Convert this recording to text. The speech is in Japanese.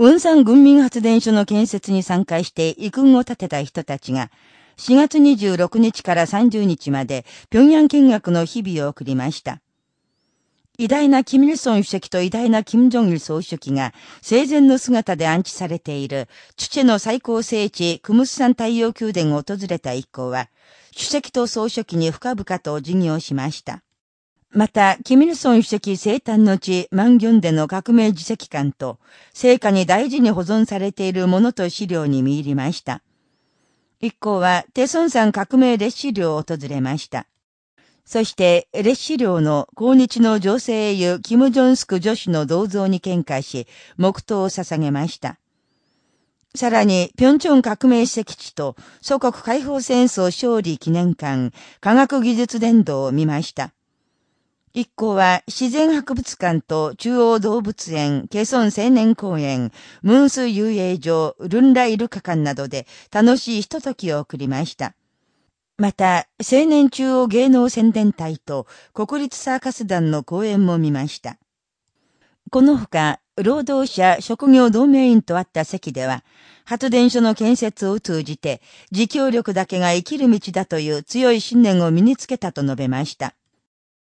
雲山軍民発電所の建設に参加して遺訓を立てた人たちが、4月26日から30日まで平壌見学の日々を送りました。偉大なキム・イルソン主席と偉大なキム・ジョン・イル総書記が生前の姿で安置されている、チュチェの最高聖地、クムスサン太陽宮殿を訪れた一行は、主席と総書記に深々と授業しました。また、キム・イルソン主席生誕の地、マンギョンでの革命自責館と、聖火に大事に保存されているものと資料に見入りました。一行は、テソン山革命列車領を訪れました。そして、列車領の抗日の女性英雄、キム・ジョンスク女子の銅像に見解し、黙祷を捧げました。さらに、ピョンチョン革命史跡地と祖国解放戦争勝利記念館、科学技術伝道を見ました。一行は自然博物館と中央動物園、ケソン青年公園、ムース遊泳場、ルンライルカ館などで楽しいひとときを送りました。また、青年中央芸能宣伝隊と国立サーカス団の公演も見ました。このほか、労働者職業同盟員とあった席では、発電所の建設を通じて、自協力だけが生きる道だという強い信念を身につけたと述べました。